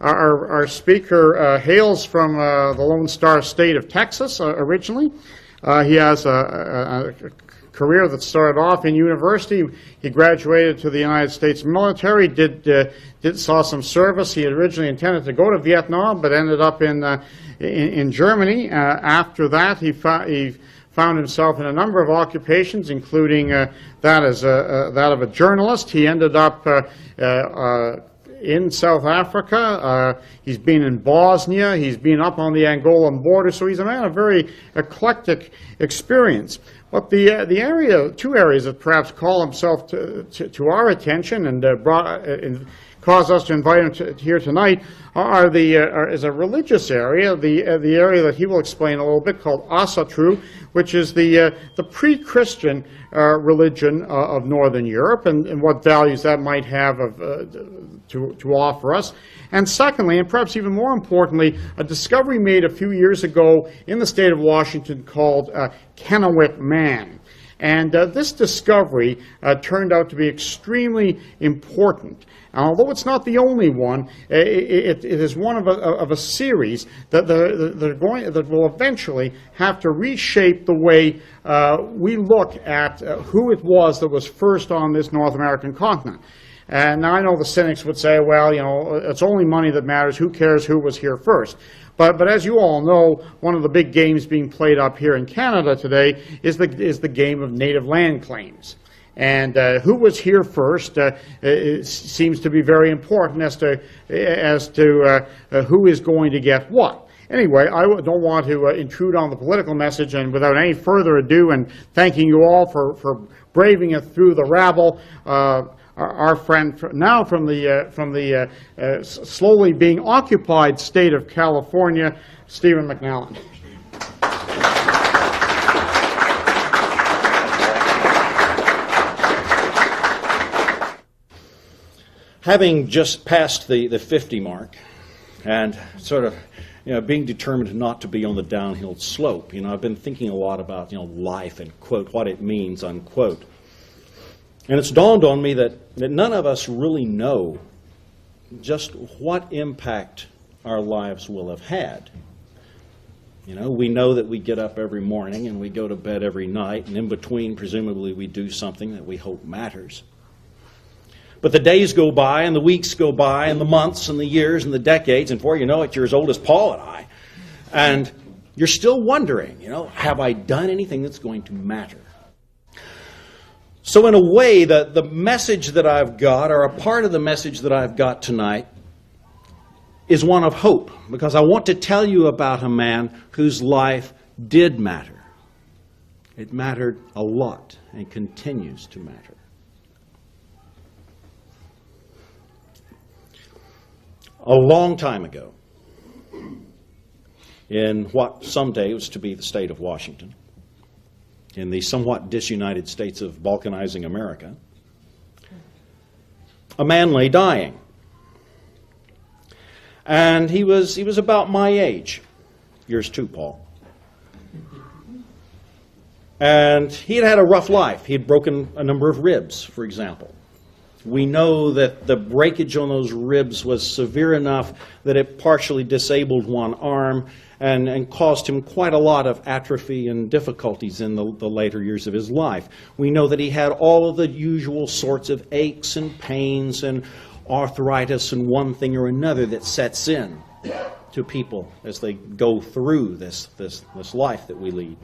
Our, our speaker uh, hails from uh, the Lone Star State of Texas uh, originally. He has a, a, a career that started off in university. He graduated to the United States military, did, uh, did saw some service. He originally intended to go to Vietnam, but ended up in, uh, in, in, Germany. Uh, after that, he, he found himself in a number of occupations, including that as a, that of a journalist. He ended up in South Africa. Uh, he's been in Bosnia. He's been up on the Angolan border. So he's a man of very eclectic experience. But the, uh, the area, two areas that perhaps call himself to, to, to our attention and uh, brought, uh, us to invite him to, here tonight are the, uh, are, is a religious area, the, uh, the area that he will explain a little bit called Asatru, which is the, the pre-Christian religion of Northern Europe and, and what values that might have of, to, to offer us. And secondly, and perhaps even more importantly, a discovery made a few years ago in the state of Washington called uh, Kennewick Man. And uh, this discovery uh, turned out to be extremely important. And although it's not the only one, it, it, it is one of a, of a series that, the, the, going, that will eventually have to reshape the way uh, we look at uh, who it was that was first on this North American continent. And now I know the cynics would say, well, you know, it's only money that matters. Who cares who was here first? But, but as you all know, one of the big games being played up here in Canada today is the, is the game of native land claims. And uh, who was here first uh, seems to be very important as to, as to uh, uh who is going to get what. Anyway, I don't want to uh, intrude on the political message, and without any further ado, and thanking you all for, for braving it through the rabble, uh, our, friend now from the, uh, from the uh, uh, slowly being occupied state of California, Stephen McNallen. Having just passed the, the 50 mark and sort of you know, being determined not to be on the downhill slope, you know, I've been thinking a lot about, you know, life and, quote, what it means, unquote. And it's dawned on me that, that none of us really know just what impact our lives will have had. You know, we know that we get up every morning and we go to bed every night, and in between, presumably, we do something that we hope matters. But the days go by, and the weeks go by, and the months, and the years, and the decades, and before you know it, you're as old as Paul and I. And you're still wondering, you know, have I done anything that's going to matter? So, in a way, the, the message that I've got, or a part of the message that I've got tonight, is one of hope, because I want to tell you about a man whose life did matter. It mattered a lot and continues to matter. A long time ago, in what someday was to be the state of Washington, in the somewhat disunited states of balkanizing America, a man lay dying. And he was, he was about my age. Yours too, Paul. And he had had a rough life. He had broken a number of ribs, for example. We know that the breakage on those ribs was severe enough that it partially disabled one arm and, and caused him quite a lot of atrophy and difficulties in the, the later years of his life. We know that he had all of the usual sorts of aches and pains and arthritis and one thing or another that sets in to people as they go through this, this, this life that we lead.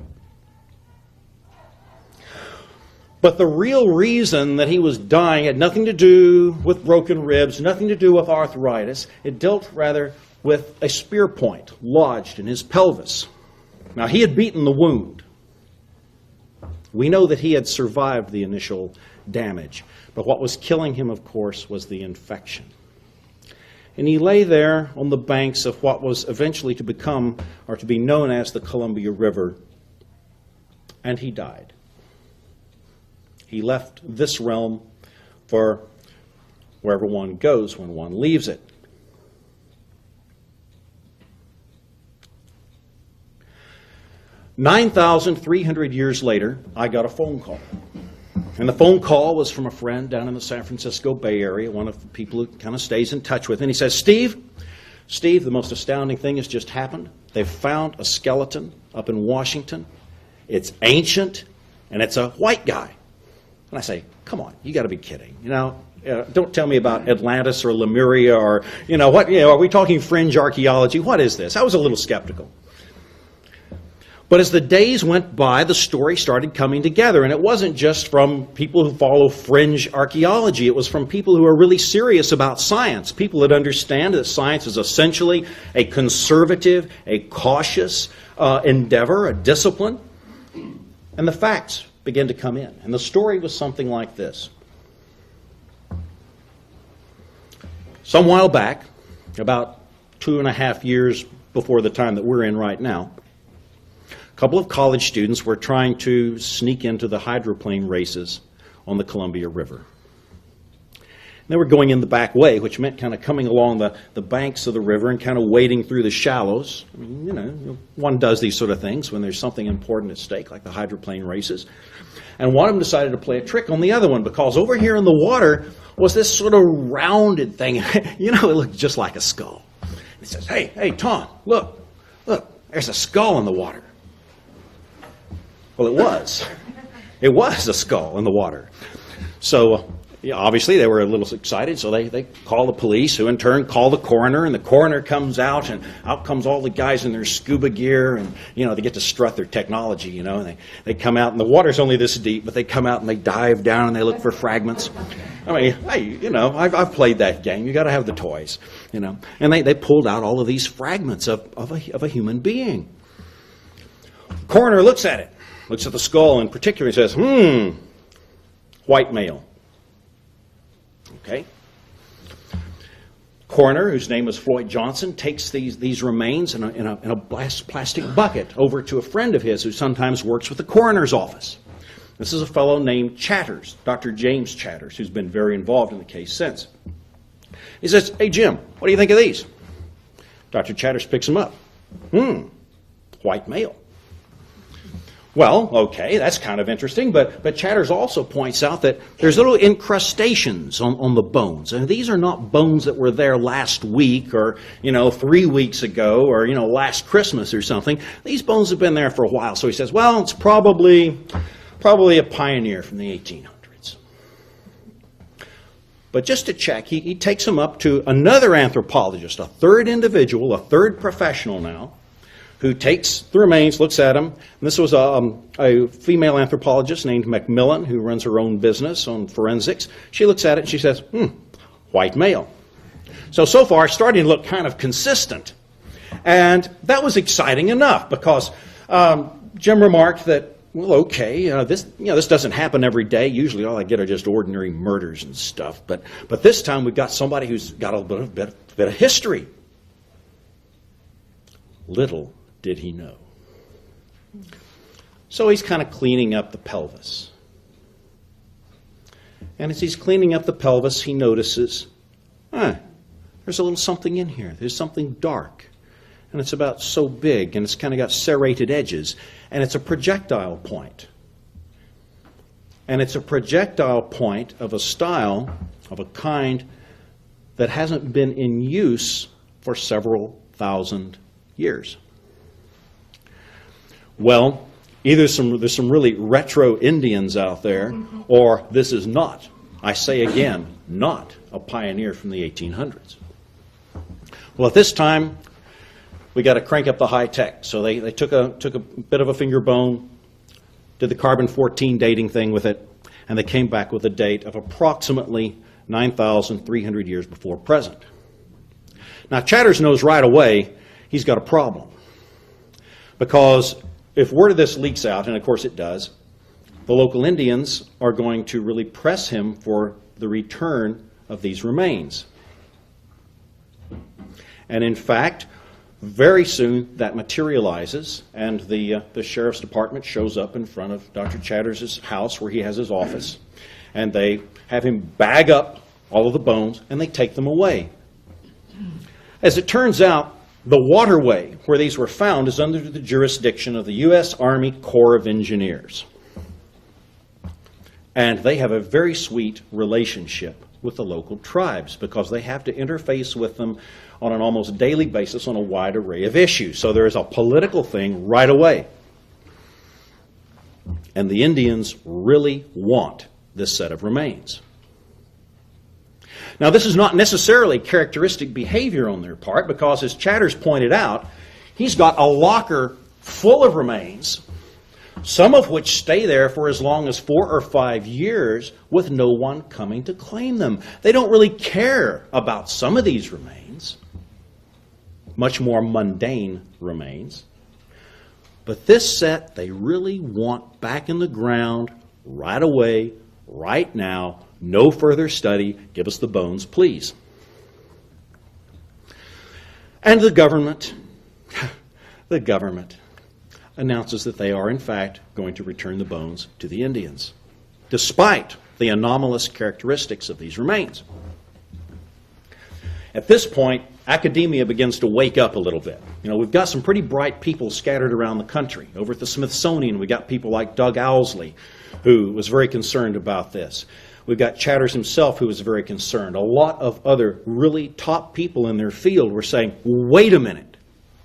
But the real reason that he was dying had nothing to do with broken ribs, nothing to do with arthritis. It dealt rather with a spear point lodged in his pelvis. Now, he had beaten the wound. We know that he had survived the initial damage, but what was killing him, of course, was the infection. And he lay there on the banks of what was eventually to become or to be known as the Columbia River, and he died. He left this realm for wherever one goes when one leaves it. 9,300 years later, I got a phone call. And the phone call was from a friend down in the San Francisco Bay Area, one of the people who kind of stays in touch with. And he says, Steve, Steve, the most astounding thing has just happened. They've found a skeleton up in Washington. It's ancient, and it's a white guy. And I say, come on, you got to be kidding. You know, uh, don't tell me about Atlantis or Lemuria or, you know, what, you know, are we talking fringe archaeology? What is this? I was a little skeptical. But as the days went by, the story started coming together. And it wasn't just from people who follow fringe archaeology, it was from people who are really serious about science, people that understand that science is essentially a conservative, a cautious uh, endeavor, a discipline. And the facts began to come in. And the story was something like this. Some while back, about two and a half years before the time that we're in right now, a couple of college students were trying to sneak into the hydroplane races on the Columbia River. They were going in the back way, which meant kind of coming along the, the banks of the river and kind of wading through the shallows. I mean, you know, one does these sort of things when there's something important at stake, like the hydroplane races. And one of them decided to play a trick on the other one because over here in the water was this sort of rounded thing. you know, it looked just like a skull. He says, Hey, hey, Tom, look, look, there's a skull in the water. Well, it was. It was a skull in the water. So yeah, obviously they were a little excited, so they, they call the police, who in turn call the coroner, and the coroner comes out, and out comes all the guys in their scuba gear, and you know they get to strut their technology, you know, and they, they come out, and the water's only this deep, but they come out and they dive down and they look for fragments. I mean, hey, you know, I've, I've played that game. You got to have the toys, you know, and they, they pulled out all of these fragments of, of, a, of a human being. Coroner looks at it, looks at the skull in particular, and says, "Hmm, white male." Okay? Coroner, whose name was Floyd Johnson, takes these, these remains in a, in, a, in a plastic bucket over to a friend of his who sometimes works with the coroner's office. This is a fellow named Chatters, Dr. James Chatters, who's been very involved in the case since. He says, Hey, Jim, what do you think of these? Dr. Chatters picks them up. Hmm, white male. Well, okay, that's kind of interesting, but, but Chatters also points out that there's little incrustations on, on the bones. And these are not bones that were there last week or, you know, three weeks ago or, you know, last Christmas or something. These bones have been there for a while. So he says, well, it's probably, probably a pioneer from the 1800s. But just to check, he, he takes him up to another anthropologist, a third individual, a third professional now, who takes the remains, looks at them. And this was a, um, a female anthropologist named Macmillan who runs her own business on forensics. She looks at it and she says, hmm, white male. So, so far, starting to look kind of consistent. And that was exciting enough because um, Jim remarked that, well, okay, uh, this, you know, this doesn't happen every day. Usually all I get are just ordinary murders and stuff. But, but this time we've got somebody who's got a bit of, bit, bit of history. Little did he know. So he's kind of cleaning up the pelvis. And as he's cleaning up the pelvis, he notices, huh, there's a little something in here. There's something dark. And it's about so big, and it's kind of got serrated edges. And it's a projectile point. And it's a projectile point of a style, of a kind, that hasn't been in use for several thousand years. Well, either some, there's some really retro Indians out there, mm-hmm. or this is not, I say again, not a pioneer from the 1800s. Well, at this time, we got to crank up the high tech. So they, they took, a, took a bit of a finger bone, did the carbon 14 dating thing with it, and they came back with a date of approximately 9,300 years before present. Now, Chatters knows right away he's got a problem. Because if word of this leaks out, and of course it does, the local Indians are going to really press him for the return of these remains. And in fact, very soon that materializes, and the, uh, the sheriff's department shows up in front of Dr. Chatters' house where he has his office, and they have him bag up all of the bones and they take them away. As it turns out, the waterway where these were found is under the jurisdiction of the U.S. Army Corps of Engineers. And they have a very sweet relationship with the local tribes because they have to interface with them on an almost daily basis on a wide array of issues. So there is a political thing right away. And the Indians really want this set of remains. Now, this is not necessarily characteristic behavior on their part because, as Chatters pointed out, he's got a locker full of remains, some of which stay there for as long as four or five years with no one coming to claim them. They don't really care about some of these remains, much more mundane remains. But this set they really want back in the ground right away, right now, no further study. Give us the bones, please. And the government, the government announces that they are, in fact, going to return the bones to the Indians, despite the anomalous characteristics of these remains. At this point, academia begins to wake up a little bit. You know, we've got some pretty bright people scattered around the country. Over at the Smithsonian, we got people like Doug Owsley, who was very concerned about this. We've got Chatters himself, who was very concerned. A lot of other really top people in their field were saying, wait a minute,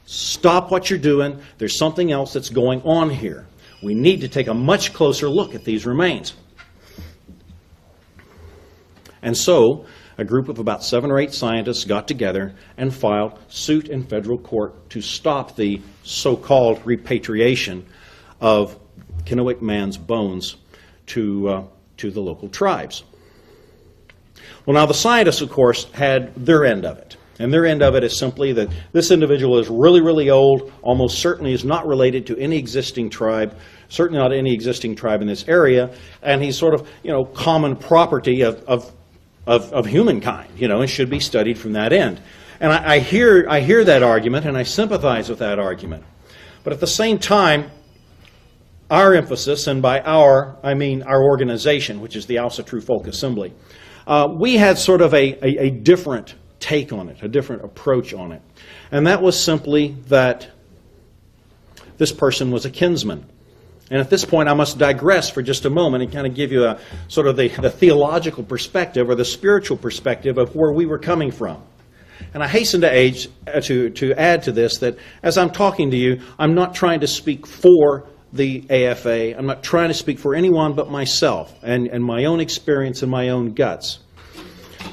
stop what you're doing. There's something else that's going on here. We need to take a much closer look at these remains. And so, a group of about seven or eight scientists got together and filed suit in federal court to stop the so called repatriation of Kennewick man's bones to, uh, to the local tribes. Well, now the scientists, of course, had their end of it. And their end of it is simply that this individual is really, really old, almost certainly is not related to any existing tribe, certainly not any existing tribe in this area, and he's sort of, you know, common property of, of of, of humankind, you know, and should be studied from that end. And I, I, hear, I hear that argument and I sympathize with that argument. But at the same time, our emphasis, and by our, I mean our organization, which is the Asatru Folk Assembly, uh, we had sort of a, a, a different take on it, a different approach on it. And that was simply that this person was a kinsman. And at this point, I must digress for just a moment and kind of give you a sort of the, the theological perspective or the spiritual perspective of where we were coming from. And I hasten to, age, uh, to, to add to this that as I'm talking to you, I'm not trying to speak for the AFA. I'm not trying to speak for anyone but myself and, and my own experience and my own guts.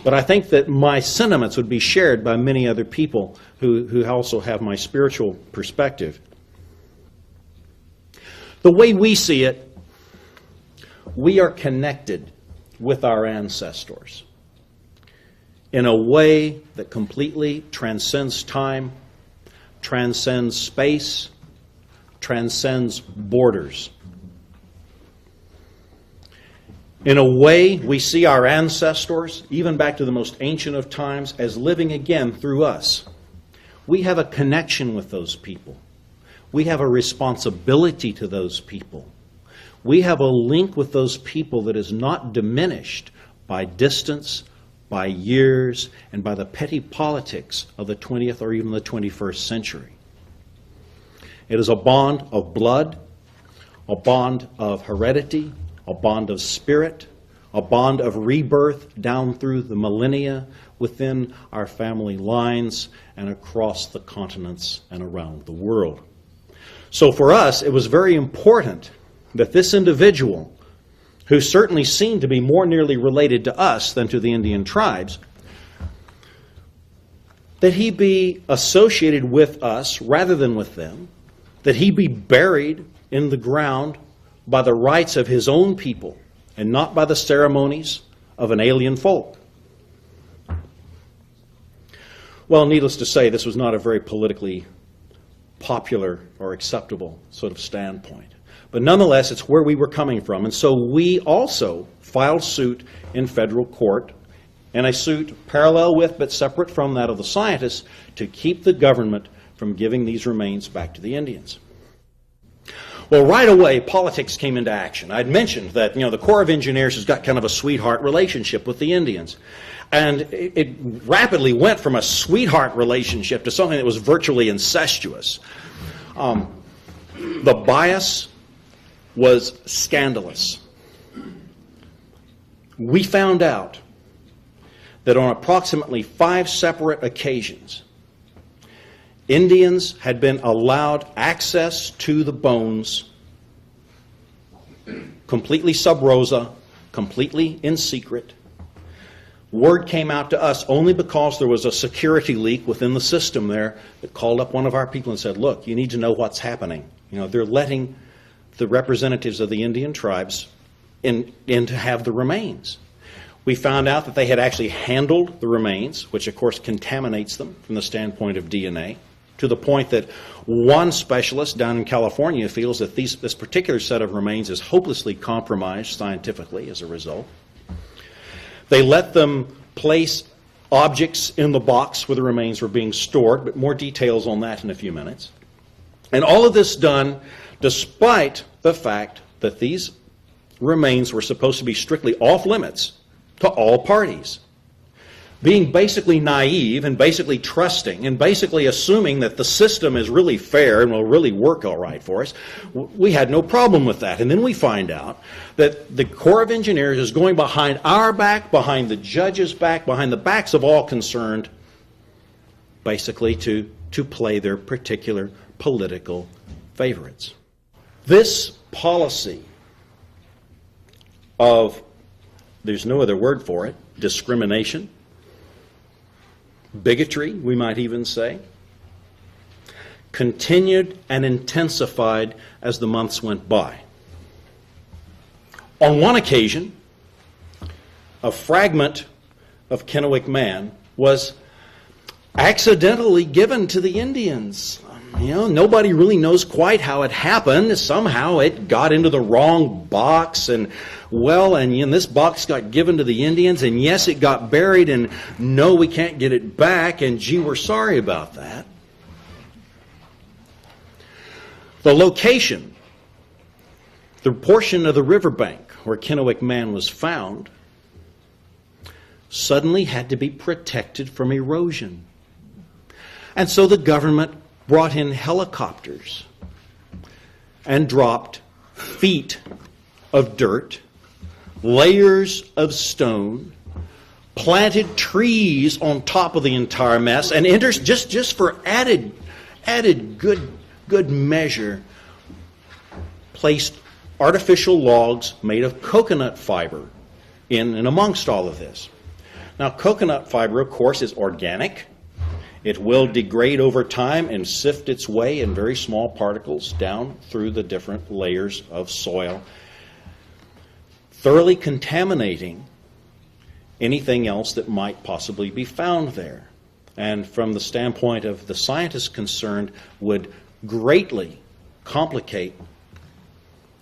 But I think that my sentiments would be shared by many other people who, who also have my spiritual perspective. The way we see it, we are connected with our ancestors in a way that completely transcends time, transcends space, transcends borders. In a way, we see our ancestors, even back to the most ancient of times, as living again through us. We have a connection with those people. We have a responsibility to those people. We have a link with those people that is not diminished by distance, by years, and by the petty politics of the 20th or even the 21st century. It is a bond of blood, a bond of heredity, a bond of spirit, a bond of rebirth down through the millennia within our family lines and across the continents and around the world. So for us, it was very important that this individual, who certainly seemed to be more nearly related to us than to the Indian tribes, that he be associated with us rather than with them, that he be buried in the ground by the rites of his own people and not by the ceremonies of an alien folk. Well, needless to say, this was not a very politically popular or acceptable sort of standpoint. But nonetheless, it's where we were coming from. And so we also filed suit in federal court, and a suit parallel with but separate from that of the scientists, to keep the government from giving these remains back to the Indians. Well, right away, politics came into action. I'd mentioned that you know the Corps of Engineers has got kind of a sweetheart relationship with the Indians. And it, it, rapidly went from a sweetheart relationship to something that was virtually incestuous. Um, the bias was scandalous. We found out that on approximately five separate occasions, Indians had been allowed access to the bones completely sub rosa, completely in secret. Word came out to us only because there was a security leak within the system there that called up one of our people and said, Look, you need to know what's happening. You know, they're letting the representatives of the Indian tribes in, in to have the remains. We found out that they had actually handled the remains, which of course contaminates them from the standpoint of DNA, to the point that one specialist down in California feels that these, this particular set of remains is hopelessly compromised scientifically as a result. They let them place objects in the box where the remains were being stored, but more details on that in a few minutes. And all of this done despite the fact that these remains were supposed to be strictly off limits to all parties. Being basically naive and basically trusting and basically assuming that the system is really fair and will really work all right for us, we had no problem with that. And then we find out that the Corps of Engineers is going behind our back, behind the judge's back, behind the backs of all concerned, basically to, to play their particular political favorites. This policy of, there's no other word for it, discrimination, bigotry, we might even say, continued and intensified as the months went by. On one occasion, a fragment of Kennewick Man was accidentally given to the Indians. You know, nobody really knows quite how it happened. Somehow it got into the wrong box, and well, and know, this box got given to the Indians, and yes, it got buried, and no, we can't get it back, and gee, we're sorry about that. The location, the portion of the riverbank where Kennewick Man was found, suddenly had to be protected from erosion. And so the government brought in helicopters and dropped feet of dirt, layers of stone, planted trees on top of the entire mess, and just, just for added, added good, good measure, placed artificial logs made of coconut fiber in and amongst all of this. Now, coconut fiber, of course, is organic. It will degrade over time and sift its way in very small particles down through the different layers of soil, thoroughly contaminating anything else that might possibly be found there. And from the standpoint of the scientists concerned, would greatly complicate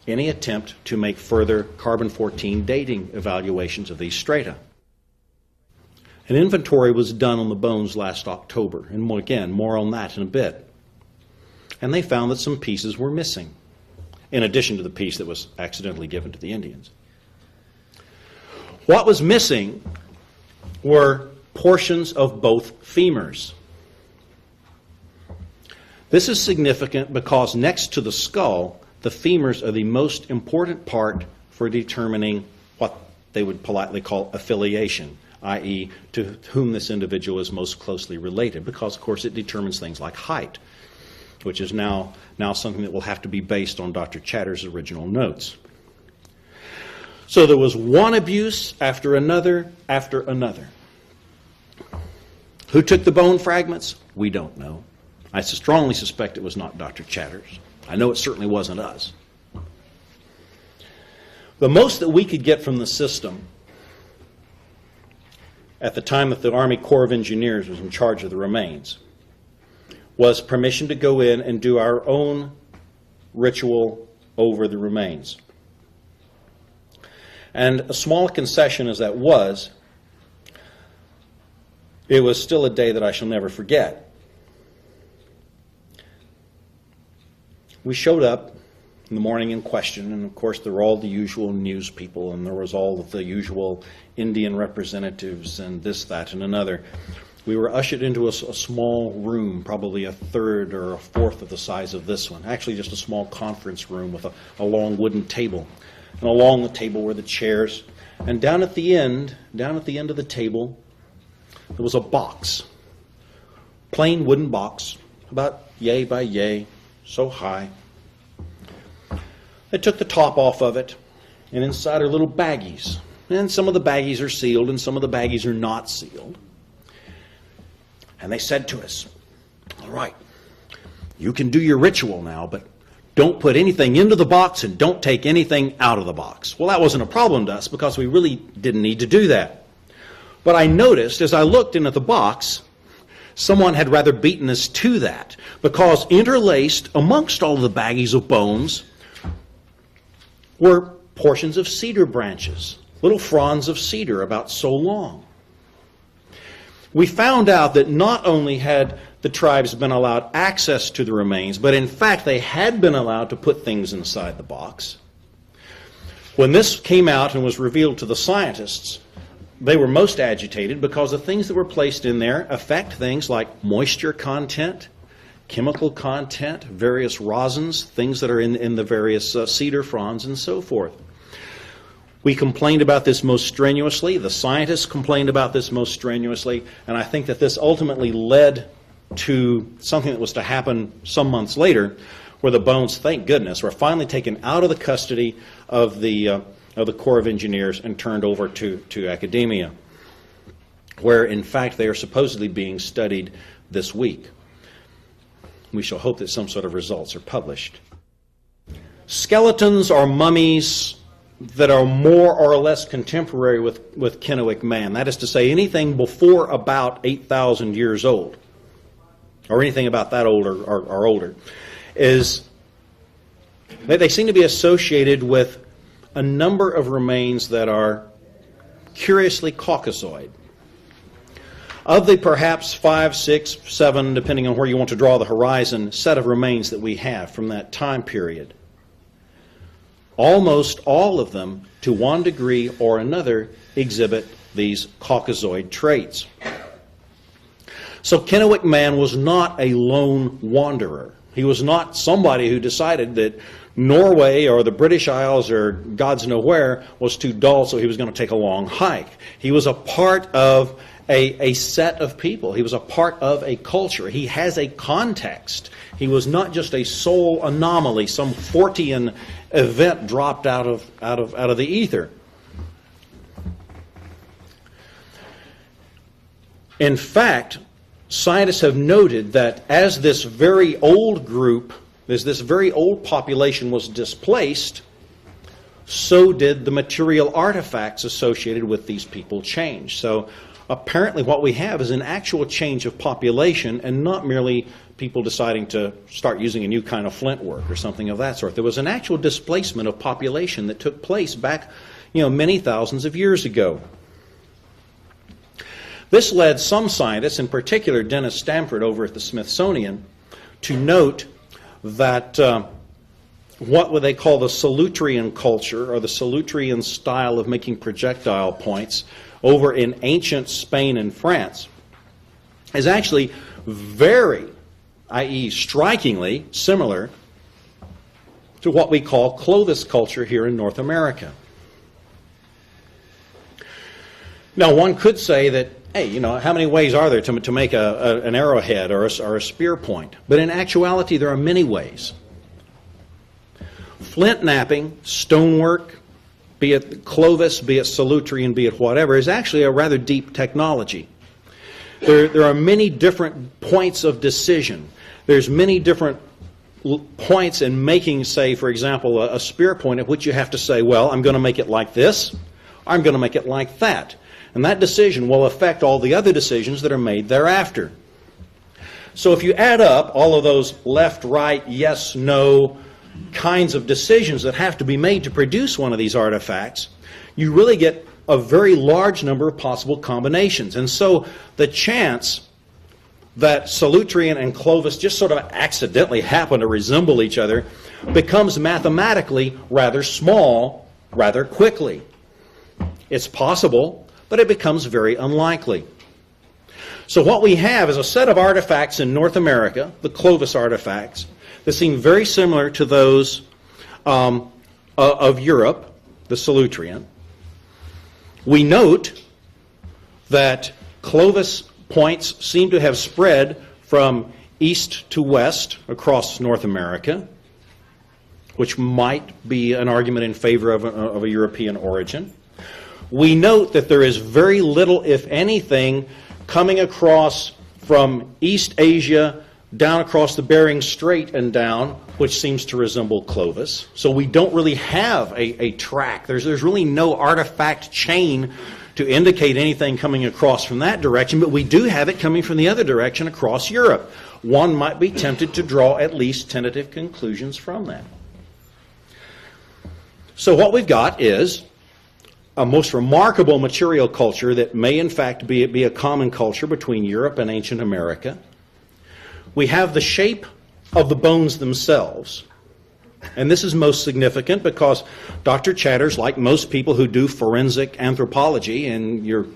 any attempt to make further carbon 14 dating evaluations of these strata. An inventory was done on the bones last October, and again, more on that in a bit. And they found that some pieces were missing, in addition to the piece that was accidentally given to the Indians. What was missing were portions of both femurs. This is significant because next to the skull, the femurs are the most important part for determining what they would politely call affiliation i.e., to whom this individual is most closely related, because, of course, it determines things like height, which is now, now something that will have to be based on Dr. Chatters' original notes. So there was one abuse after another after another. Who took the bone fragments? We don't know. I strongly suspect it was not Dr. Chatters. I know it certainly wasn't us. The most that we could get from the system at the time that the Army Corps of Engineers was in charge of the remains was permission to go in and do our own ritual over the remains. And a small concession as that was, it was still a day that I shall never forget. We showed up in the morning in question, and of course there were all the usual news people, and there was all the usual Indian representatives, and this, that, and another. We were ushered into a, a, small room, probably a third or a fourth of the size of this one. Actually, just a small conference room with a, a long wooden table, and along the table were the chairs. And down at the end, down at the end of the table, there was a box, plain wooden box, about yay by yay, so high. They took the top off of it, and inside are little baggies. And some of the baggies are sealed, and some of the baggies are not sealed. And they said to us, All right, you can do your ritual now, but don't put anything into the box and don't take anything out of the box. Well, that wasn't a problem to us because we really didn't need to do that. But I noticed as I looked into the box, someone had rather beaten us to that because interlaced amongst all the baggies of bones were portions of cedar branches, little fronds of cedar about so long. We found out that not only had the tribes been allowed access to the remains, but in fact they had been allowed to put things inside the box. When this came out and was revealed to the scientists, they were most agitated because the things that were placed in there affect things like moisture content, chemical content, various rosins, things that are in, in the various uh, cedar fronds, and so forth. We complained about this most strenuously. The scientists complained about this most strenuously. And I think that this ultimately led to something that was to happen some months later, where the bones, thank goodness, were finally taken out of the custody of the, uh, of the Corps of Engineers and turned over to, to academia, where in fact they are supposedly being studied this week. We shall hope that some sort of results are published. Skeletons are mummies that are more or less contemporary with, with Kennewick man. That is to say, anything before about 8,000 years old, or anything about that older or, or older, is they, they seem to be associated with a number of remains that are curiously Caucasoid. Of the perhaps five, six, seven, depending on where you want to draw the horizon, set of remains that we have from that time period, almost all of them, to one degree or another, exhibit these Caucasoid traits. So Kennewick Man was not a lone wanderer. He was not somebody who decided that Norway or the British Isles or God's know where was too dull, so he was going to take a long hike. He was a part of a, a set of people. He was a part of a culture. He has a context. He was not just a sole anomaly, some Fortean event dropped out of, out of, out of the ether. In fact, scientists have noted that as this very old group, as this very old population was displaced, so did the material artifacts associated with these people change. So apparently what we have is an actual change of population and not merely people deciding to start using a new kind of flint work or something of that sort. There was an actual displacement of population that took place back, you know, many thousands of years ago. This led some scientists, in particular Dennis Stanford over at the Smithsonian, to note that uh, what would they call the Solutrean culture or the Solutrean style of making projectile points over in ancient Spain and France is actually very, i.e., strikingly similar to what we call Clovis culture here in North America. Now, one could say that, hey, you know, how many ways are there to, to make a, a, an arrowhead or a, or a spear point? But in actuality, there are many ways. Flint knapping, stonework, be it Clovis, be it Solutrean, be it whatever, is actually a rather deep technology. There, there are many different points of decision. There's many different points in making, say, for example, a, a spear point at which you have to say, well, I'm going to make it like this, I'm going to make it like that. And that decision will affect all the other decisions that are made thereafter. So if you add up all of those left, right, yes, no, kinds of decisions that have to be made to produce one of these artifacts, you really get a very large number of possible combinations. And so the chance that Solutrean and Clovis just sort of accidentally happen to resemble each other becomes mathematically rather small rather quickly. It's possible, but it becomes very unlikely. So, what we have is a set of artifacts in North America, the Clovis artifacts, that seem very similar to those um, of Europe, the Solutrean. We note that Clovis points seem to have spread from east to west across North America, which might be an argument in favor of a, of a European origin. We note that there is very little, if anything, coming across from East Asia down across the Bering Strait and down, which seems to resemble Clovis. So we don't really have a, a track. There's, there's really no artifact chain to indicate anything coming across from that direction, but we do have it coming from the other direction across Europe. One might be tempted to draw at least tentative conclusions from that. So what we've got is a most remarkable material culture that may in fact be, be a common culture between Europe and ancient America. We have the shape of the bones themselves. And this is most significant because Dr. Chatters, like most people who do forensic anthropology in your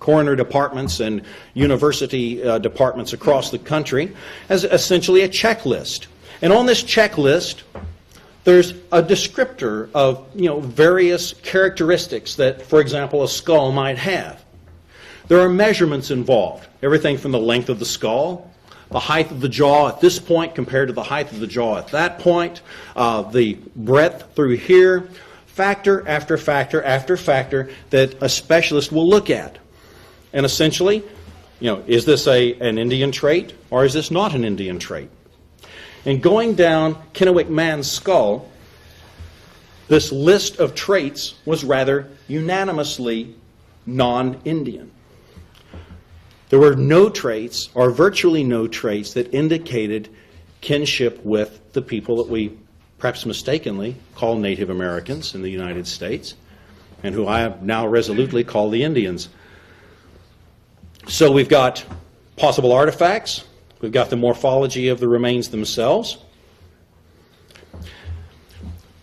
coroner departments and university uh, departments across the country, has essentially a checklist. And on this checklist, there's a descriptor of you know various characteristics that, for example, a skull might have. There are measurements involved, everything from the length of the skull, the height of the jaw at this point compared to the height of the jaw at that point, uh, the breadth through here, factor after factor after factor that a specialist will look at. And essentially, you know, is this a, an Indian trait or is this not an Indian trait? And going down Kennewick Man's skull, this list of traits was rather unanimously non Indian. There were no traits, or virtually no traits, that indicated kinship with the people that we perhaps mistakenly call Native Americans in the United States, and who I now resolutely call the Indians. So we've got possible artifacts, We've got the morphology of the remains themselves.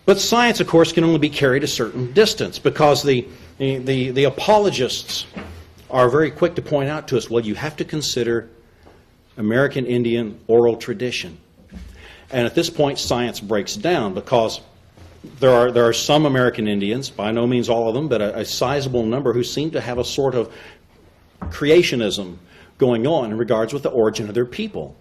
But science, of course, can only be carried a certain distance because the, the, the apologists are very quick to point out to us well, you have to consider American Indian oral tradition. And at this point, science breaks down because there are, there are some American Indians, by no means all of them, but a, a sizable number, who seem to have a sort of creationism going on in regards with the origin of their people.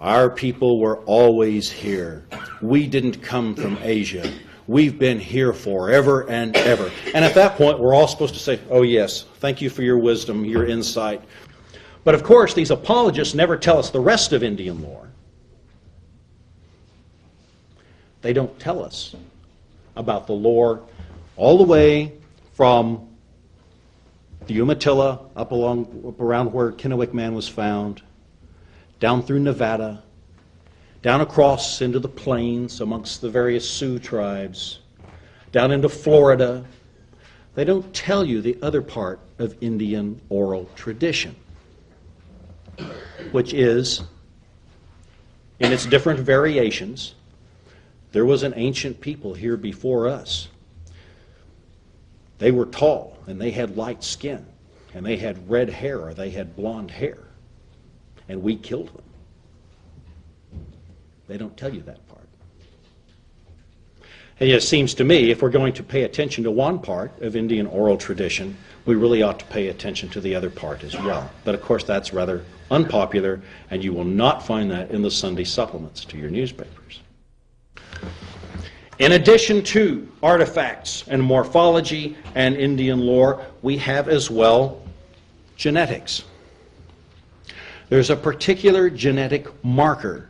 Our people were always here. We didn't come from Asia. We've been here forever and ever. And at that point, we're all supposed to say, Oh, yes, thank you for your wisdom, your insight. But of course, these apologists never tell us the rest of Indian lore. They don't tell us about the lore all the way from the Umatilla, up along up around where Kennewick Man was found, down through Nevada, down across into the plains amongst the various Sioux tribes, down into Florida. They don't tell you the other part of Indian oral tradition, which is, in its different variations, there was an ancient people here before us. They were tall and they had light skin, and they had red hair, or they had blonde hair, and we killed them. They don't tell you that part. And it seems to me, if we're going to pay attention to one part of Indian oral tradition, we really ought to pay attention to the other part as well. But of course, that's rather unpopular, and you will not find that in the Sunday supplements to your newspapers. In addition to artifacts and morphology and Indian lore, we have as well genetics. There's a particular genetic marker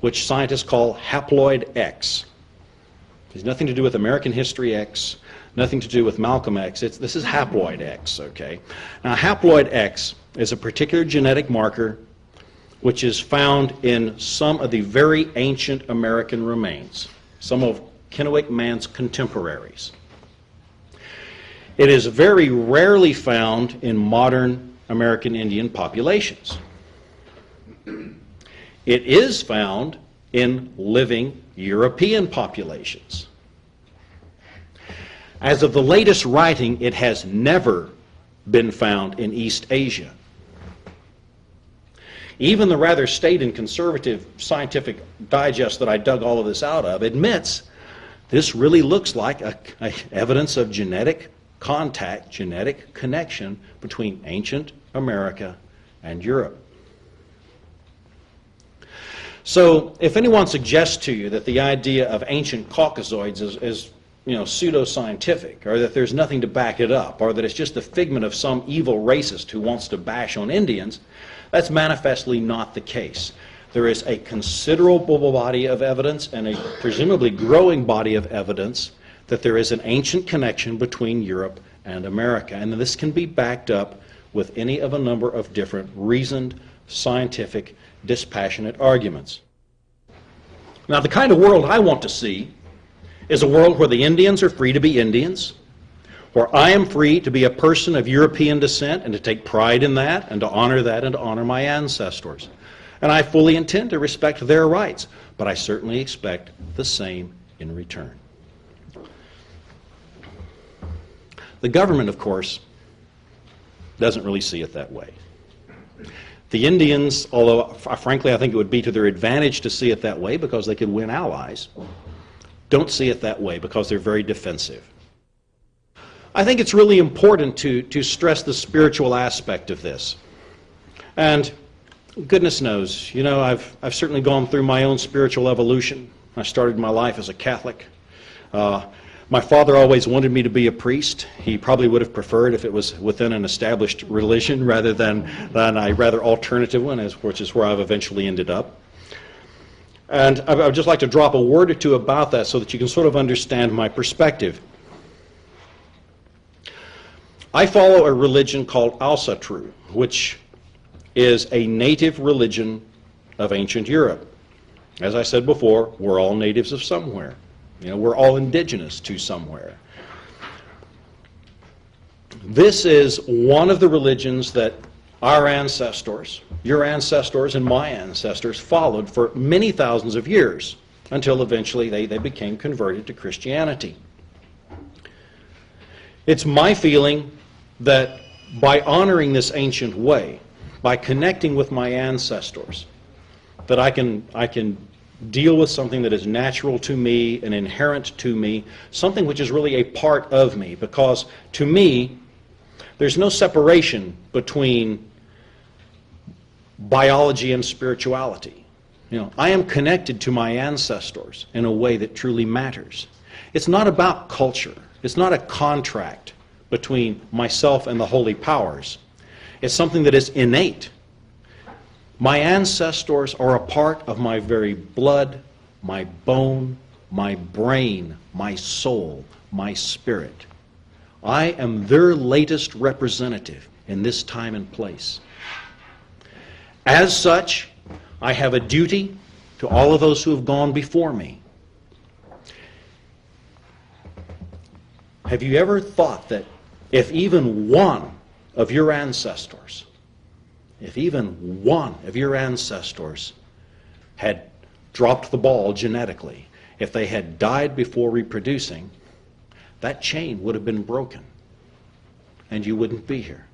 which scientists call haploid X. It has nothing to do with American History X, nothing to do with Malcolm X. It's, this is haploid X, okay? Now, haploid X is a particular genetic marker which is found in some of the very ancient American remains some of Kennewick Man's contemporaries. It is very rarely found in modern American Indian populations. It is found in living European populations. As of the latest writing, it has never been found in East Asia. Even the rather staid and conservative scientific digest that I dug all of this out of admits this really looks like a, a evidence of genetic contact, genetic connection between ancient America and Europe. So, if anyone suggests to you that the idea of ancient Caucasoids is, is you know, pseudoscientific, or that there's nothing to back it up, or that it's just the figment of some evil racist who wants to bash on Indians, that's manifestly not the case. There is a considerable body of evidence and a presumably growing body of evidence that there is an ancient connection between Europe and America. And this can be backed up with any of a number of different reasoned, scientific, dispassionate arguments. Now, the kind of world I want to see is a world where the Indians are free to be Indians, where I am free to be a person of European descent and to take pride in that and to honor that and to honor my ancestors. And I fully intend to respect their rights, but I certainly expect the same in return. The government, of course, doesn't really see it that way. The Indians, although frankly I think it would be to their advantage to see it that way because they could win allies, don't see it that way because they're very defensive. I think it's really important to, to stress the spiritual aspect of this. And goodness knows, you know, I've, I've certainly gone through my own spiritual evolution. I started my life as a Catholic. Uh, my father always wanted me to be a priest. He probably would have preferred if it was within an established religion rather than, than a rather alternative one, which is where I've eventually ended up. And I would just like to drop a word or two about that so that you can sort of understand my perspective. I follow a religion called Asatru, which is a native religion of ancient Europe. As I said before, we're all natives of somewhere. You know, we're all indigenous to somewhere. This is one of the religions that our ancestors, your ancestors and my ancestors followed for many thousands of years until eventually they, they became converted to Christianity. It's my feeling that by honoring this ancient way, by connecting with my ancestors, that I can, I can deal with something that is natural to me and inherent to me, something which is really a part of me, because to me, there's no separation between biology and spirituality. You know, I am connected to my ancestors in a way that truly matters. It's not about culture. It's not a contract between myself and the holy powers. It's something that is innate. My ancestors are a part of my very blood, my bone, my brain, my soul, my spirit. I am their latest representative in this time and place. As such, I have a duty to all of those who have gone before me. Have you ever thought that if even one of your ancestors, if even one of your ancestors had dropped the ball genetically, if they had died before reproducing, that chain would have been broken and you wouldn't be here.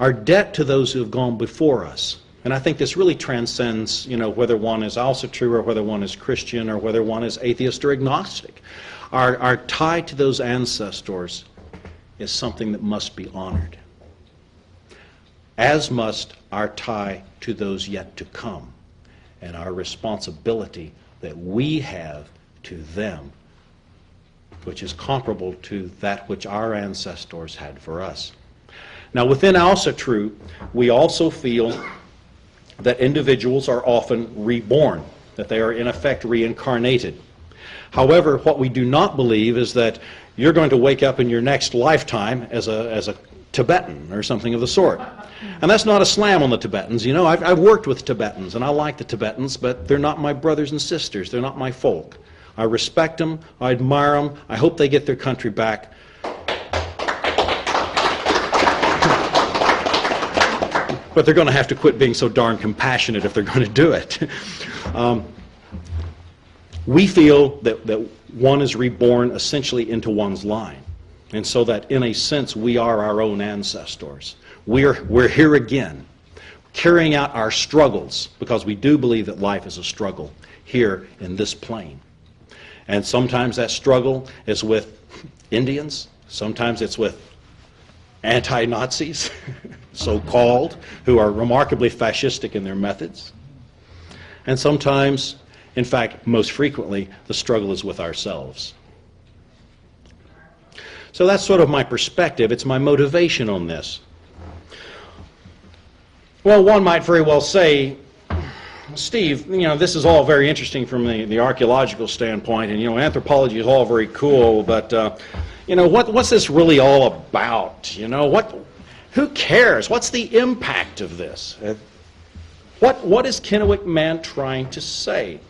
Our debt to those who have gone before us, and I think this really transcends, you know, whether one is Asatru or whether one is Christian or whether one is atheist or agnostic. Our, our tie to those ancestors is something that must be honored, as must our tie to those yet to come and our responsibility that we have to them, which is comparable to that which our ancestors had for us. Now, within Asatru, we also feel that individuals are often reborn, that they are in effect reincarnated. However, what we do not believe is that you're going to wake up in your next lifetime as a, as a Tibetan or something of the sort. And that's not a slam on the Tibetans. You know, I've, I've worked with Tibetans and I like the Tibetans, but they're not my brothers and sisters. They're not my folk. I respect them. I admire them. I hope they get their country back. but they're going to have to quit being so darn compassionate if they're going to do it. um, we feel that, that one is reborn essentially into one's line. And so that in a sense we are our own ancestors. We're, we're here again, carrying out our struggles, because we do believe that life is a struggle here in this plane. And sometimes that struggle is with Indians, sometimes it's with anti Nazis, so called, who are remarkably fascistic in their methods. And sometimes, in fact, most frequently, the struggle is with ourselves. So that's sort of my perspective. It's my motivation on this. Well, one might very well say, Steve, you know, this is all very interesting from the, the archaeological standpoint, and, you know, anthropology is all very cool, but, uh, you know, what, what's this really all about? You know, what, who cares? What's the impact of this? What, what is Kennewick Man trying to say?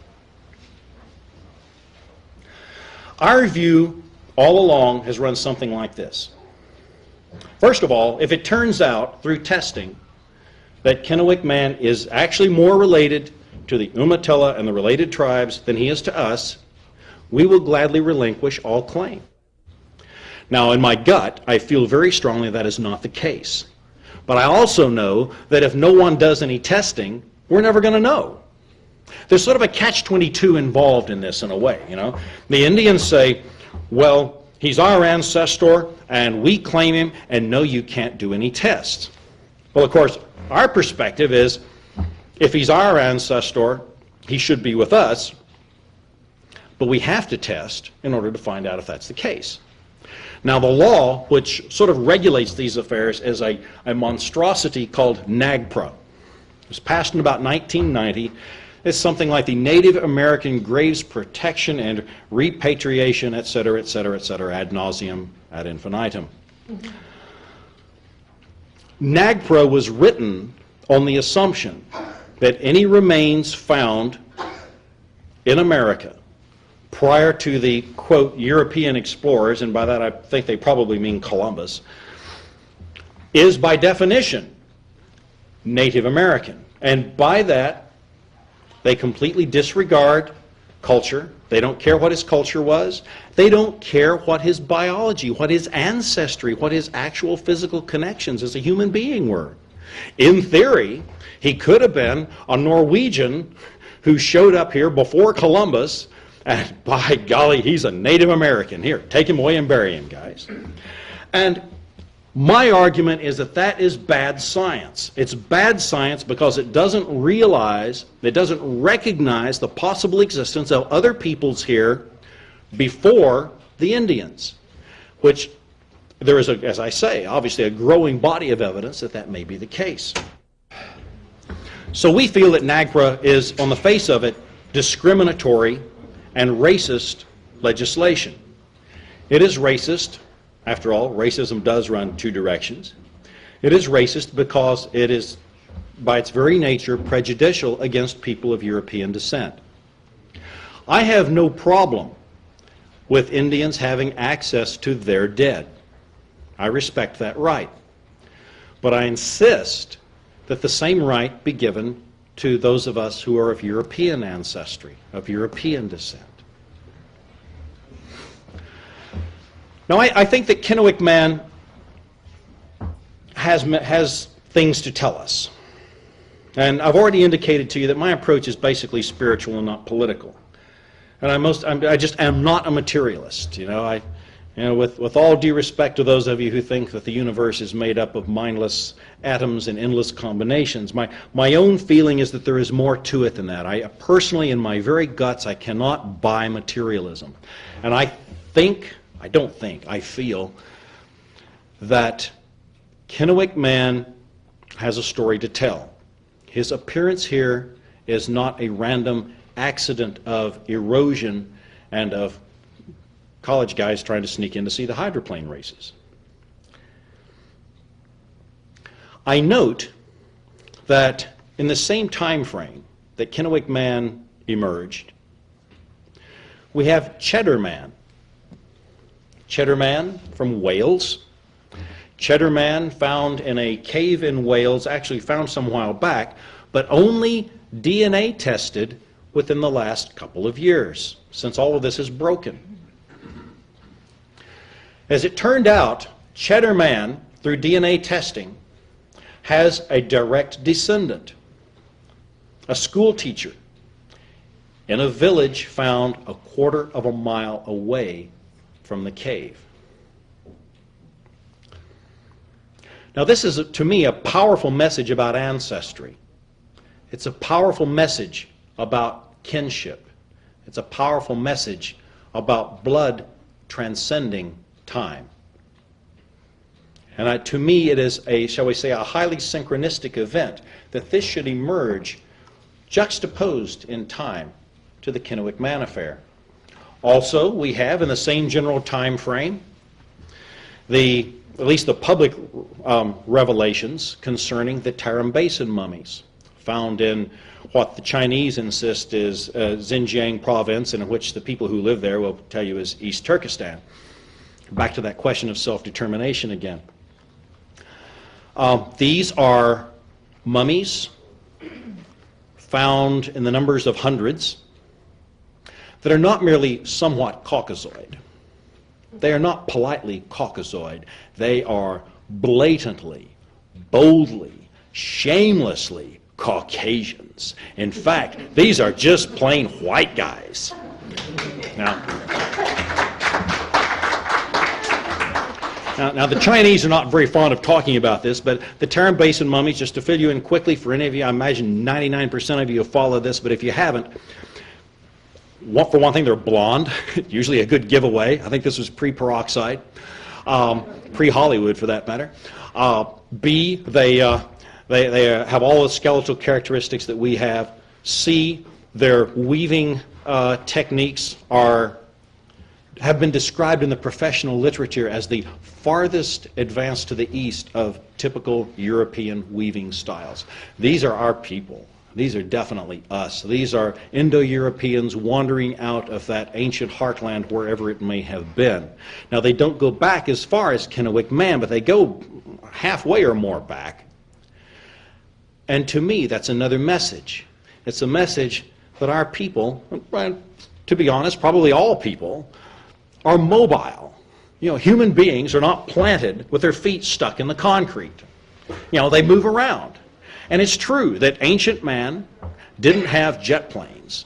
Our view all along has run something like this. First of all, if it turns out through testing that Kennewick Man is actually more related to the Umatilla and the related tribes than he is to us, we will gladly relinquish all claim. Now, in my gut, I feel very strongly that is not the case. But I also know that if no one does any testing, we're never going to know. There's sort of a catch 22 involved in this in a way, you know. The Indians say, well, he's our ancestor and we claim him and no you can't do any tests. Well, of course, our perspective is if he's our ancestor, he should be with us, but we have to test in order to find out if that's the case. Now, the law, which sort of regulates these affairs, is a, a monstrosity called NAGPRA. It was passed in about 1990. It's something like the Native American Graves Protection and Repatriation, et cetera, et cetera, et cetera, ad nauseum, ad infinitum. Mm-hmm. NAGPRA was written on the assumption that any remains found in America prior to the, quote, European explorers, and by that I think they probably mean Columbus, is by definition Native American. And by that, they completely disregard culture. They don't care what his culture was. They don't care what his biology, what his ancestry, what his actual physical connections as a human being were. In theory, he could have been a Norwegian who showed up here before Columbus, and by golly, he's a Native American. Here, take him away and bury him, guys. And my argument is that that is bad science. It's bad science because it doesn't realize, it doesn't recognize the possible existence of other peoples here before the Indians, which there is, a, as I say, obviously a growing body of evidence that that may be the case. So we feel that NAGPRA is, on the face of it, discriminatory and racist legislation. It is racist. After all, racism does run two directions. It is racist because it is, by its very nature, prejudicial against people of European descent. I have no problem with Indians having access to their dead. I respect that right. But I insist that the same right be given to those of us who are of European ancestry, of European descent. Now, I, I think that Kennewick Man has, has things to tell us. And I've already indicated to you that my approach is basically spiritual and not political. And I, most, I'm, I just am not a materialist. You know, I, you know, with, with all due respect to those of you who think that the universe is made up of mindless atoms and endless combinations, my, my own feeling is that there is more to it than that. I personally, in my very guts, I cannot buy materialism. And I think, I don't think, I feel that Kennewick Man has a story to tell. His appearance here is not a random accident of erosion and of college guys trying to sneak in to see the hydroplane races. I note that in the same time frame that Kennewick Man emerged, we have Cheddar Man. Cheddar Man from Wales. Cheddar Man found in a cave in Wales, actually found some while back, but only DNA tested within the last couple of years, since all of this is broken. As it turned out, Cheddar Man, through DNA testing, has a direct descendant, a school teacher, in a village found a quarter of a mile away from the cave. Now, this is, to me, a powerful message about ancestry. It's a powerful message about kinship. It's a powerful message about blood transcending time. And to me, it is a, shall we say, a highly synchronistic event that this should emerge juxtaposed in time to the Kennewick Man Affair. Also, we have in the same general time frame the at least the public um, revelations concerning the Tarim Basin mummies found in what the Chinese insist is uh, Xinjiang province, and in which the people who live there will tell you is East Turkestan. Back to that question of self-determination again. Um, these are mummies found in the numbers of hundreds that are not merely somewhat Caucasoid. They are not politely Caucasoid. They are blatantly, boldly, shamelessly Caucasians. In fact, these are just plain white guys. Now, now, now, the Chinese are not very fond of talking about this, but the Tarim Basin mummies, just to fill you in quickly for any of you, I imagine 99% of you have followed this, but if you haven't, for one thing, they're blonde, usually a good giveaway. I think this was pre-peroxide, um, pre-Hollywood for that matter. Uh, B, they, uh, they, they have all the skeletal characteristics that we have. C, their weaving uh, techniques are have been described in the professional literature as the farthest advance to the east of typical European weaving styles. These are our people. These are definitely us. These are Indo-Europeans wandering out of that ancient heartland wherever it may have been. Now they don't go back as far as Kennewick Man, but they go halfway or more back. And to me, that's another message. It's a message that our people, to be honest, probably all people, are mobile. You know, human beings are not planted with their feet stuck in the concrete. You know, they move around. And it's true that ancient man didn't have jet planes.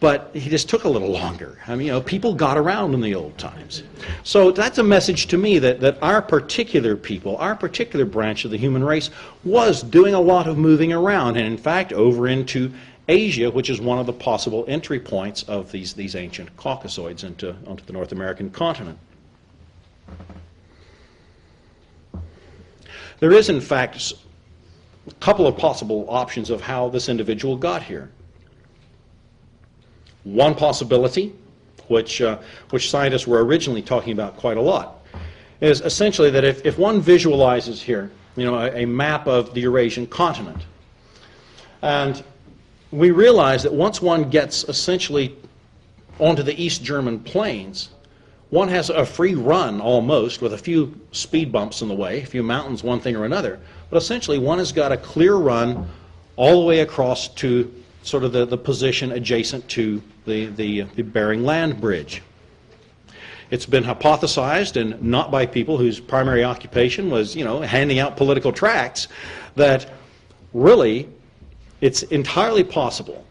But he just took a little longer. I mean, you know, people got around in the old times. So that's a message to me that, that our particular people, our particular branch of the human race, was doing a lot of moving around. And in fact, over into Asia, which is one of the possible entry points of these, these ancient Caucasoids into, onto the North American continent. There is, in fact, couple of possible options of how this individual got here. One possibility, which, uh, which scientists were originally talking about quite a lot, is essentially that if, if one visualizes here, you know, a, a map of the Eurasian continent, and we realize that once one gets essentially onto the East German plains, one has a free run almost with a few speed bumps in the way, a few mountains, one thing or another. But essentially, one has got a clear run all the way across to sort of the, the position adjacent to the, the, the Bering Land Bridge. It's been hypothesized, and not by people whose primary occupation was, you know, handing out political tracts, that really it's entirely possible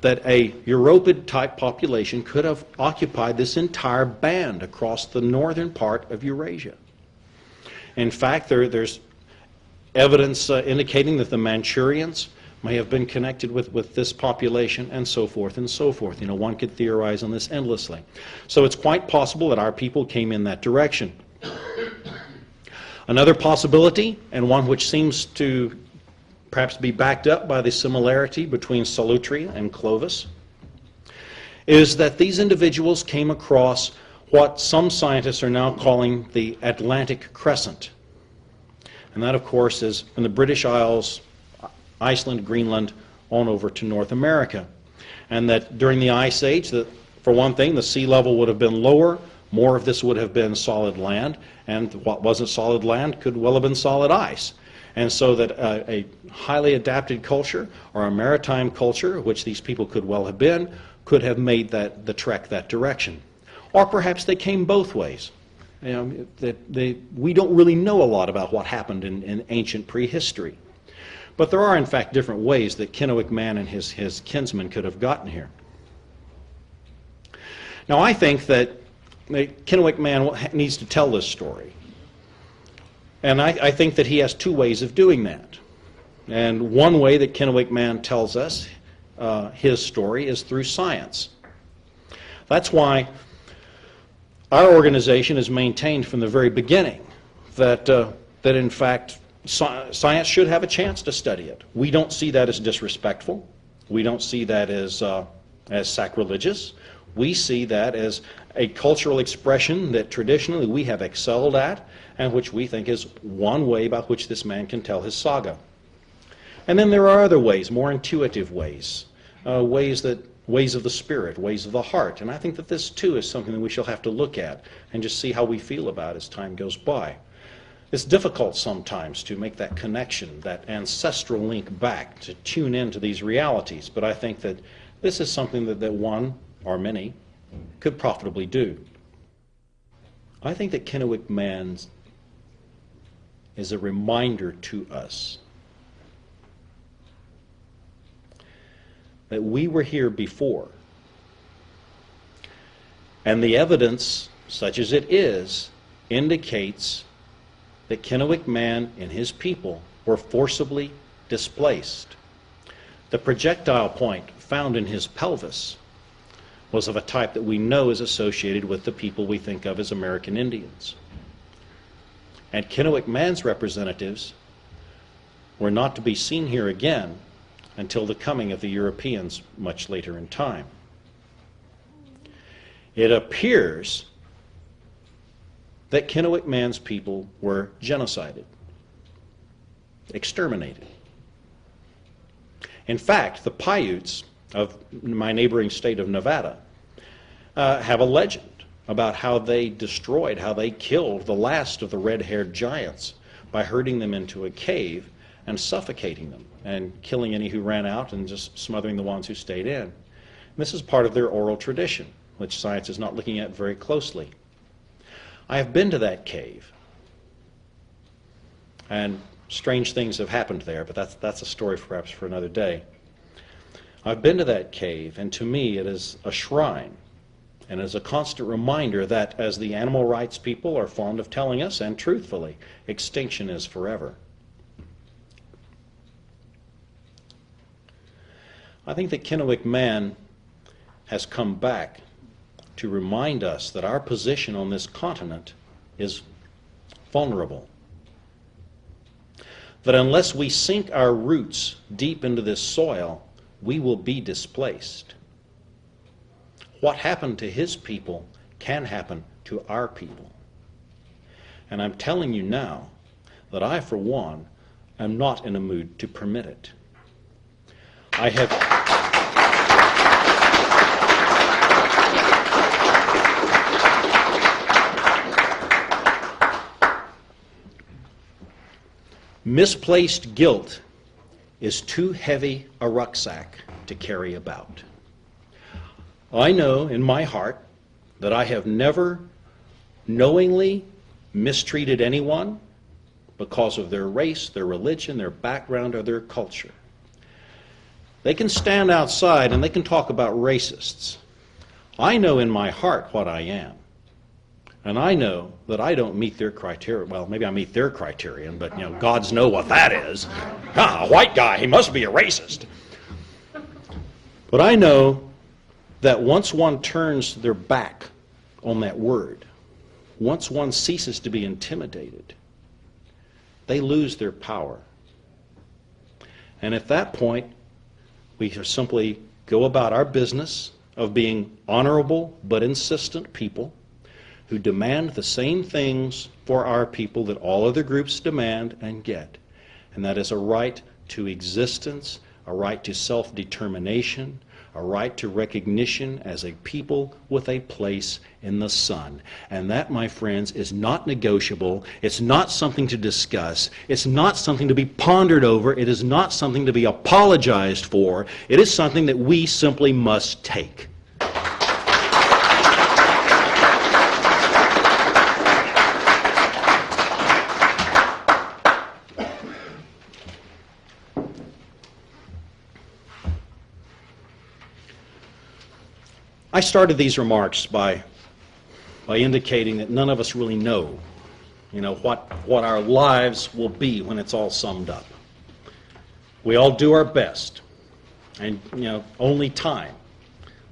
that a Europid type population could have occupied this entire band across the northern part of Eurasia. In fact, there, there's evidence uh, indicating that the Manchurians may have been connected with, with this population and so forth and so forth. You know, one could theorize on this endlessly. So it's quite possible that our people came in that direction. Another possibility, and one which seems to perhaps be backed up by the similarity between Solutri and Clovis, is that these individuals came across what some scientists are now calling the Atlantic Crescent. And that, of course, is from the British Isles, Iceland, Greenland, on over to North America. And that during the Ice Age, that for one thing, the sea level would have been lower, more of this would have been solid land, and what wasn't solid land could well have been solid ice. And so that uh, a highly adapted culture or a maritime culture, which these people could well have been, could have made that, the trek that direction. Or perhaps they came both ways. You know, that they, we don't really know a lot about what happened in, in ancient prehistory. But there are, in fact, different ways that Kennewick Man and his, his kinsmen could have gotten here. Now, I think that Kennewick Man needs to tell this story. And I, I think that he has two ways of doing that. And one way that Kennewick Man tells us uh, his story is through science. That's why our organization has maintained from the very beginning that, uh, that in fact, sci- science should have a chance to study it. We don't see that as disrespectful. We don't see that as, uh, as sacrilegious. We see that as a cultural expression that traditionally we have excelled at and which we think is one way by which this man can tell his saga. And then there are other ways, more intuitive ways, uh, ways that ways of the spirit, ways of the heart. And I think that this too is something that we shall have to look at and just see how we feel about as time goes by. It's difficult sometimes to make that connection, that ancestral link back, to tune into these realities. But I think that this is something that, that one, or many, could profitably do. I think that Kennewick Man is a reminder to us that we were here before. And the evidence, such as it is, indicates that Kennewick Man and his people were forcibly displaced. The projectile point found in his pelvis was of a type that we know is associated with the people we think of as American Indians. And Kennewick Man's representatives were not to be seen here again until the coming of the Europeans much later in time. It appears that Kennewick Man's people were genocided, exterminated. In fact, the Paiutes of my neighboring state of Nevada uh, have a legend about how they destroyed, how they killed the last of the red haired giants by herding them into a cave and suffocating them and killing any who ran out and just smothering the ones who stayed in. And this is part of their oral tradition, which science is not looking at very closely. I have been to that cave, and strange things have happened there, but that's, that's a story perhaps for another day. I've been to that cave, and to me it is a shrine and is a constant reminder that, as the animal rights people are fond of telling us, and truthfully, extinction is forever. I think that Kennewick Man has come back to remind us that our position on this continent is vulnerable. That unless we sink our roots deep into this soil, we will be displaced. What happened to his people can happen to our people. And I'm telling you now that I, for one, am not in a mood to permit it. I have. Misplaced guilt is too heavy a rucksack to carry about. I know in my heart that I have never knowingly mistreated anyone because of their race, their religion, their background, or their culture. They can stand outside and they can talk about racists. I know in my heart what I am. And I know that I don't meet their criteria. Well, maybe I meet their criterion, but you know, gods know what that is. Ah, a white guy, he must be a racist. But I know that once one turns their back on that word, once one ceases to be intimidated, they lose their power. And at that point, we simply go about our business of being honorable but insistent people who demand the same things for our people that all other groups demand and get. And that is a right to existence, a right to self determination, a right to recognition as a people with a place in the sun. And that, my friends, is not negotiable. It's not something to discuss. It's not something to be pondered over. It is not something to be apologized for. It is something that we simply must take. I started these remarks by, by indicating that none of us really know you know, what, what our lives will be when it's all summed up. We all do our best, and, you know, only time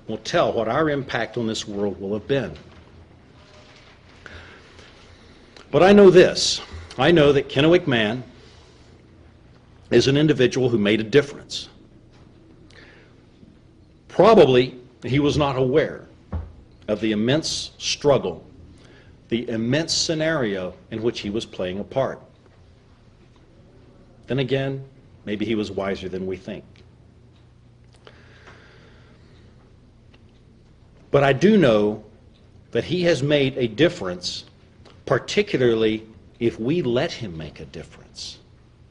will tell what our impact on this world will have been. But I know this. I know that Kennewick Man is an individual who made a difference. Probably he was not aware of the immense struggle, the immense scenario in which he was playing a part. Then again, maybe he was wiser than we think. But I do know that he has made a difference, particularly if we let him make a difference,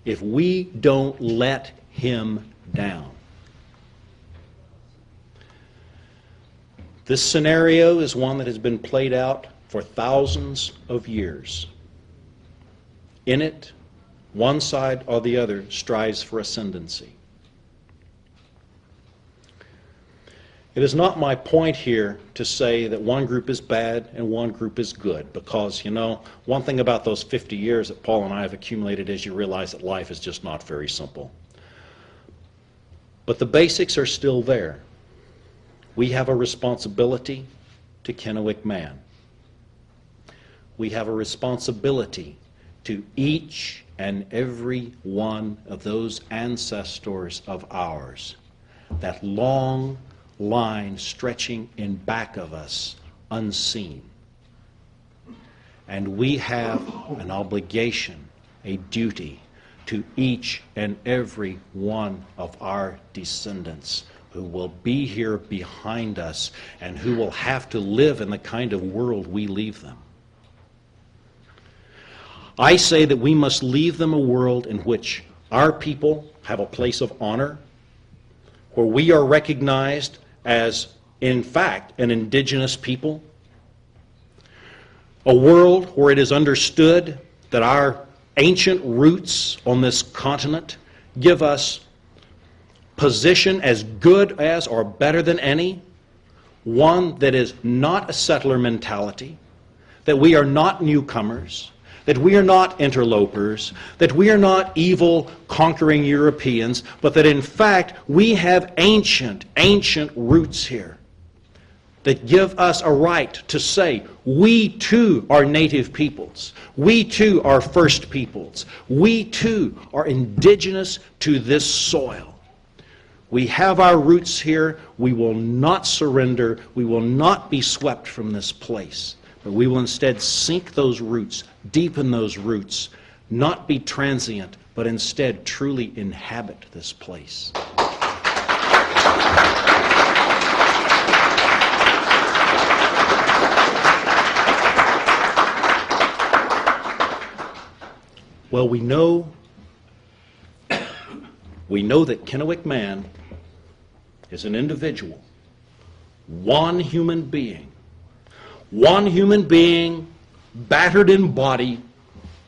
if we don't let him down. This scenario is one that has been played out for thousands of years. In it, one side or the other strives for ascendancy. It is not my point here to say that one group is bad and one group is good, because, you know, one thing about those 50 years that Paul and I have accumulated is you realize that life is just not very simple. But the basics are still there. We have a responsibility to Kennewick Man. We have a responsibility to each and every one of those ancestors of ours, that long line stretching in back of us, unseen. And we have an obligation, a duty to each and every one of our descendants who will be here behind us and who will have to live in the kind of world we leave them. I say that we must leave them a world in which our people have a place of honor, where we are recognized as, in fact, an indigenous people, a world where it is understood that our ancient roots on this continent give us position as good as or better than any, one that is not a settler mentality, that we are not newcomers, that we are not interlopers, that we are not evil conquering Europeans, but that in fact we have ancient, ancient roots here that give us a right to say, we too are native peoples. We too are first peoples. We too are indigenous to this soil. We have our roots here. We will not surrender. We will not be swept from this place. But we will instead sink those roots, deepen those roots, not be transient, but instead truly inhabit this place. Well, we know we know that Kennewick Man is an individual, one human being one human being, battered in body,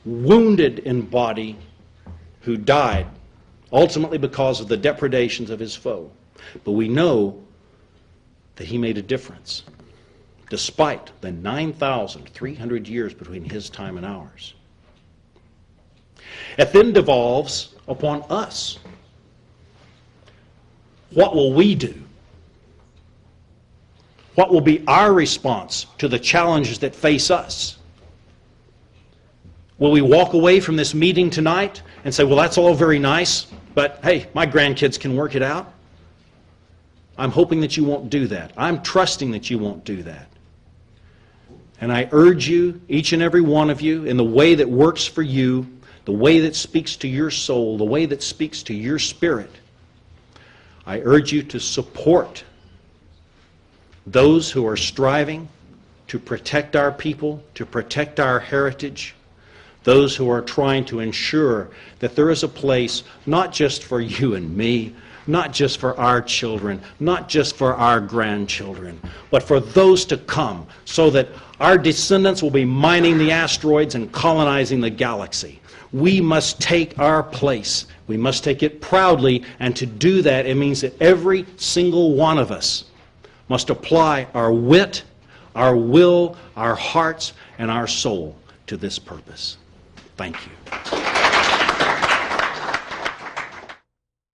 wounded in body, who died, ultimately because of the depredations of his foe. But we know that he made a difference, despite the 9,300 years between his time and ours. It then devolves upon us. What will we do? What will be our response to the challenges that face us? Will we walk away from this meeting tonight and say, well, that's all very nice, but hey, my grandkids can work it out? I'm hoping that you won't do that. I'm trusting that you won't do that. And I urge you, each and every one of you, in the way that works for you, the way that speaks to your soul, the way that speaks to your spirit, I urge you to support those who are striving to protect our people, to protect our heritage, those who are trying to ensure that there is a place not just for you and me, not just for our children, not just for our grandchildren, but for those to come, so that our descendants will be mining the asteroids and colonizing the galaxy. We must take our place. We must take it proudly, and to do that, it means that every single one of us must apply our wit, our will, our hearts, and our soul to this purpose. Thank you.